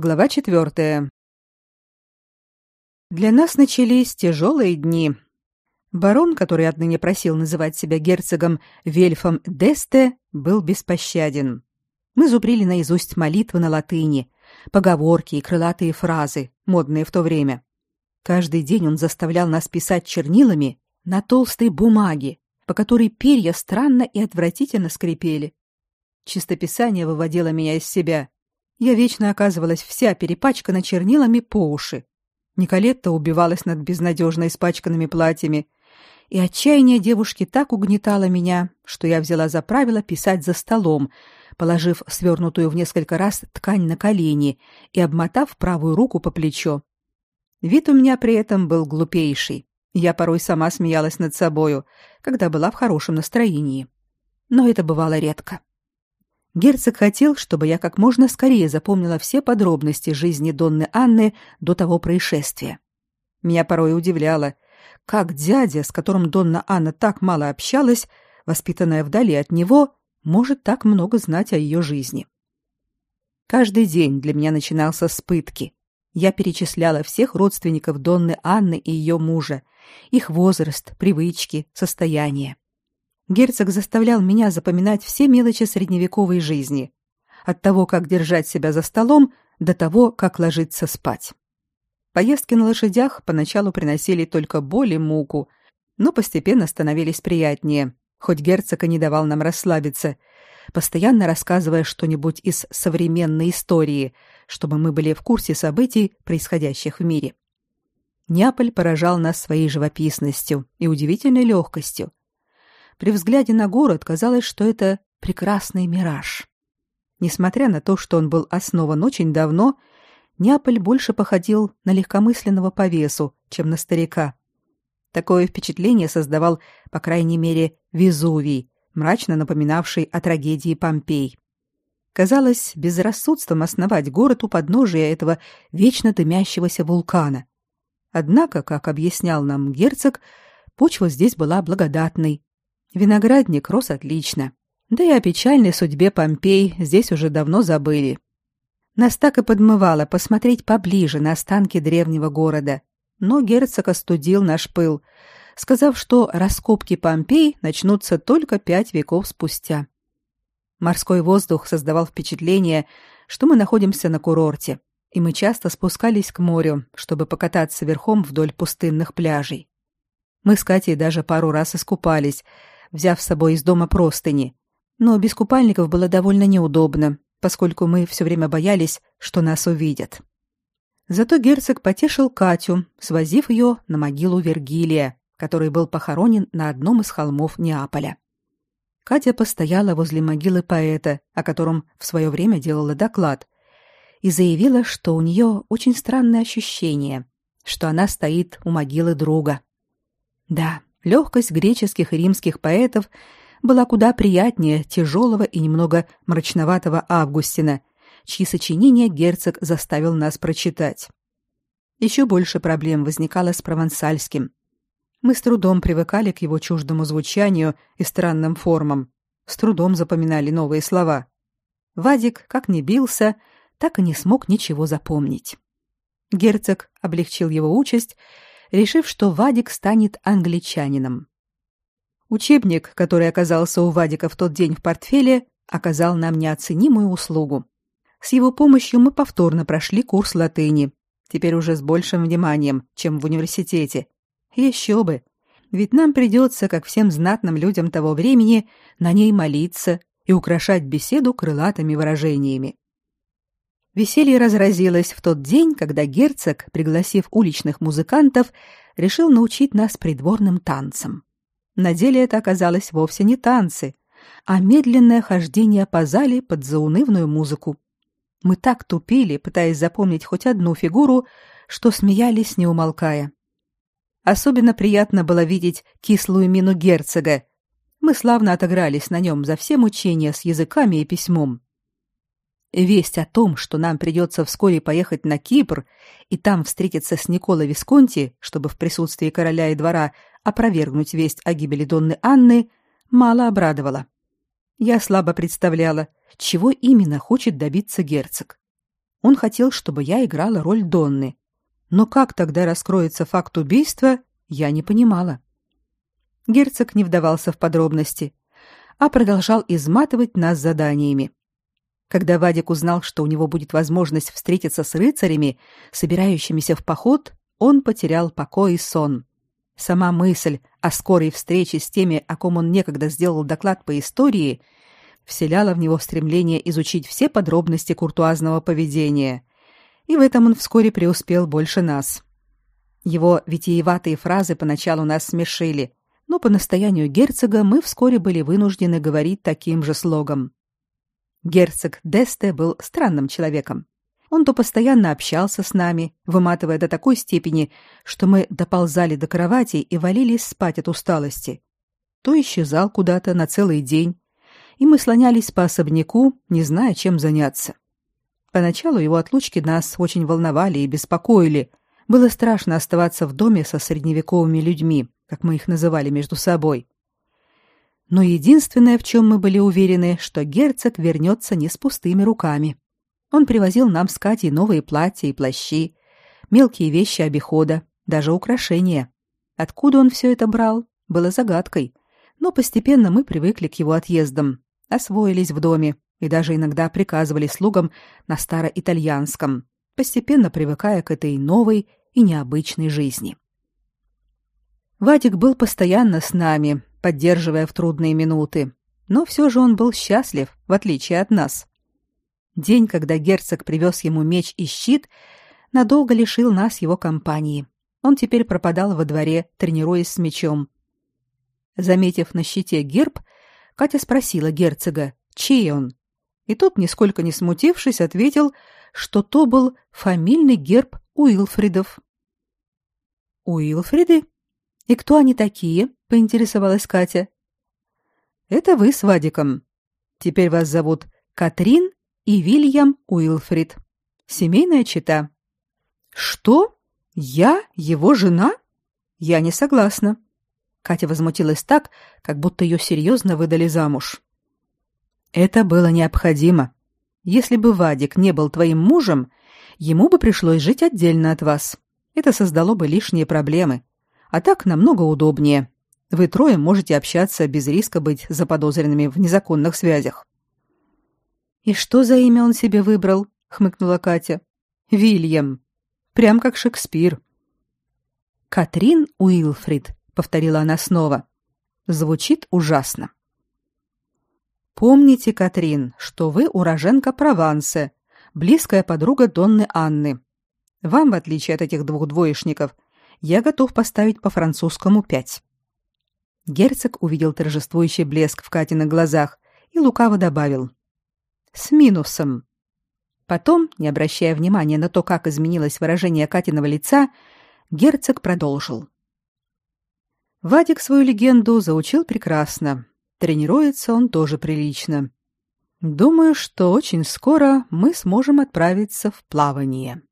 Глава четвертая. Для нас начались тяжелые дни. Барон, который отныне просил называть себя герцогом Вельфом Десте, был беспощаден. Мы зубрили наизусть молитвы на латыни, поговорки и крылатые фразы, модные в то время. Каждый день он заставлял нас писать чернилами на толстой бумаге, по которой перья странно и отвратительно скрипели. Чистописание выводило меня из себя. Я вечно оказывалась вся перепачкана чернилами по уши. Николетта убивалась над безнадежно испачканными платьями, и отчаяние девушки так угнетало меня, что я взяла за правило писать за столом, положив свернутую в несколько раз ткань на колени и обмотав правую руку по плечо. Вид у меня при этом был глупейший. Я порой сама смеялась над собою, когда была в хорошем настроении. Но это бывало редко. Герцог хотел, чтобы я как можно скорее запомнила все подробности жизни Донны Анны до того происшествия. Меня порой удивляло, как дядя, с которым Донна Анна так мало общалась, воспитанная вдали от него, может так много знать о ее жизни. Каждый день для меня начинался с пытки. Я перечисляла всех родственников Донны Анны и ее мужа, их возраст, привычки, состояние. Герцог заставлял меня запоминать все мелочи средневековой жизни, от того, как держать себя за столом, до того, как ложиться спать. Поездки на лошадях поначалу приносили только боль и муку, но постепенно становились приятнее, хоть герцог и не давал нам расслабиться, постоянно рассказывая что-нибудь из современной истории, чтобы мы были в курсе событий, происходящих в мире. Неаполь поражал нас своей живописностью и удивительной легкостью. При взгляде на город казалось, что это прекрасный мираж. Несмотря на то, что он был основан очень давно, Неаполь больше походил на легкомысленного повесу, чем на старика. Такое впечатление создавал, по крайней мере, Везувий, мрачно напоминавший о трагедии Помпей. Казалось безрассудством основать город у подножия этого вечно дымящегося вулкана. Однако, как объяснял нам герцог, почва здесь была благодатной, Виноградник рос отлично. Да и о печальной судьбе Помпей здесь уже давно забыли. Нас так и подмывало посмотреть поближе на останки древнего города. Но герцог остудил наш пыл, сказав, что раскопки Помпей начнутся только пять веков спустя. Морской воздух создавал впечатление, что мы находимся на курорте, и мы часто спускались к морю, чтобы покататься верхом вдоль пустынных пляжей. Мы с Катей даже пару раз искупались, взяв с собой из дома простыни. Но без купальников было довольно неудобно, поскольку мы все время боялись, что нас увидят. Зато герцог потешил Катю, свозив ее на могилу Вергилия, который был похоронен на одном из холмов Неаполя. Катя постояла возле могилы поэта, о котором в свое время делала доклад, и заявила, что у нее очень странное ощущение, что она стоит у могилы друга. Да, легкость греческих и римских поэтов была куда приятнее тяжелого и немного мрачноватого Августина, чьи сочинения герцог заставил нас прочитать. Еще больше проблем возникало с провансальским. Мы с трудом привыкали к его чуждому звучанию и странным формам, с трудом запоминали новые слова. Вадик, как ни бился, так и не смог ничего запомнить. Герцог облегчил его участь решив, что Вадик станет англичанином. Учебник, который оказался у Вадика в тот день в портфеле, оказал нам неоценимую услугу. С его помощью мы повторно прошли курс латыни, теперь уже с большим вниманием, чем в университете. Еще бы! Ведь нам придется, как всем знатным людям того времени, на ней молиться и украшать беседу крылатыми выражениями. Веселье разразилось в тот день, когда герцог, пригласив уличных музыкантов, решил научить нас придворным танцам. На деле это оказалось вовсе не танцы, а медленное хождение по зале под заунывную музыку. Мы так тупили, пытаясь запомнить хоть одну фигуру, что смеялись, не умолкая. Особенно приятно было видеть кислую мину герцога. Мы славно отыгрались на нем за все мучения с языками и письмом. Весть о том, что нам придется вскоре поехать на Кипр и там встретиться с Николо Висконти, чтобы в присутствии короля и двора опровергнуть весть о гибели Донны Анны, мало обрадовала. Я слабо представляла, чего именно хочет добиться герцог. Он хотел, чтобы я играла роль Донны. Но как тогда раскроется факт убийства, я не понимала. Герцог не вдавался в подробности, а продолжал изматывать нас заданиями. Когда Вадик узнал, что у него будет возможность встретиться с рыцарями, собирающимися в поход, он потерял покой и сон. Сама мысль о скорой встрече с теми, о ком он некогда сделал доклад по истории, вселяла в него стремление изучить все подробности куртуазного поведения. И в этом он вскоре преуспел больше нас. Его витиеватые фразы поначалу нас смешили, но по настоянию герцога мы вскоре были вынуждены говорить таким же слогом. Герцог Десте был странным человеком. Он то постоянно общался с нами, выматывая до такой степени, что мы доползали до кровати и валились спать от усталости. То исчезал куда-то на целый день, и мы слонялись по особняку, не зная, чем заняться. Поначалу его отлучки нас очень волновали и беспокоили. Было страшно оставаться в доме со средневековыми людьми, как мы их называли между собой. Но единственное, в чем мы были уверены, что герцог вернется не с пустыми руками. Он привозил нам с Катей новые платья и плащи, мелкие вещи обихода, даже украшения. Откуда он все это брал, было загадкой, но постепенно мы привыкли к его отъездам, освоились в доме и даже иногда приказывали слугам на староитальянском, постепенно привыкая к этой новой и необычной жизни. Вадик был постоянно с нами, поддерживая в трудные минуты, но все же он был счастлив, в отличие от нас. День, когда герцог привез ему меч и щит, надолго лишил нас его компании. Он теперь пропадал во дворе, тренируясь с мечом. Заметив на щите герб, Катя спросила герцога, чей он. И тот, нисколько не смутившись, ответил, что то был фамильный герб Уилфридов. Уилфриды? И кто они такие? поинтересовалась Катя. Это вы с Вадиком. Теперь вас зовут Катрин и Вильям Уилфрид. Семейная чета. Что? Я его жена? Я не согласна. Катя возмутилась так, как будто ее серьезно выдали замуж. Это было необходимо. Если бы Вадик не был твоим мужем, ему бы пришлось жить отдельно от вас. Это создало бы лишние проблемы. А так намного удобнее. Вы трое можете общаться без риска быть заподозренными в незаконных связях. И что за имя он себе выбрал? хмыкнула Катя. Вильям. Прям как Шекспир. Катрин Уилфрид, повторила она снова. Звучит ужасно. Помните, Катрин, что вы уроженка Прованса, близкая подруга Донны Анны. Вам, в отличие от этих двух двоечников, я готов поставить по французскому пять. Герцог увидел торжествующий блеск в Катиных глазах и лукаво добавил: с минусом. Потом, не обращая внимания на то, как изменилось выражение Катиного лица, герцог продолжил. Вадик свою легенду заучил прекрасно. Тренируется он тоже прилично. Думаю, что очень скоро мы сможем отправиться в плавание.